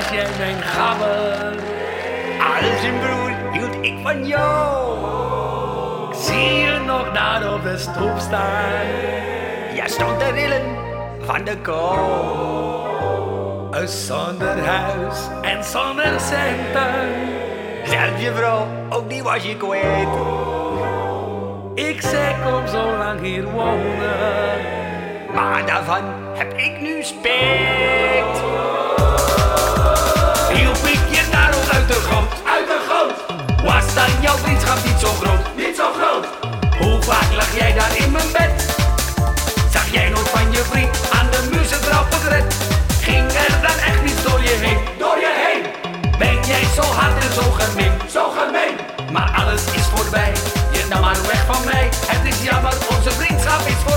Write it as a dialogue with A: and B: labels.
A: was jij mijn gabber.
B: Als een broer hield ik van jou.
A: Zie je nog daar op de stoep staan?
B: Jij stond te rillen van de kou.
A: Zonder huis en zonder centen.
B: Zelf je vrouw, ook die was je kwijt.
A: Ik zei kom zo lang hier wonen.
B: Maar daarvan heb ik nu spijt.
A: dan jouw vriendschap niet zo groot, niet zo groot. Hoe vaak lag jij daar in mijn bed? Zag jij nooit van je vriend aan de muur zijn gered. Ging er dan echt niet door je heen, door je heen? Ben jij zo hard en zo gemeen, zo gemeen? Maar alles is voorbij.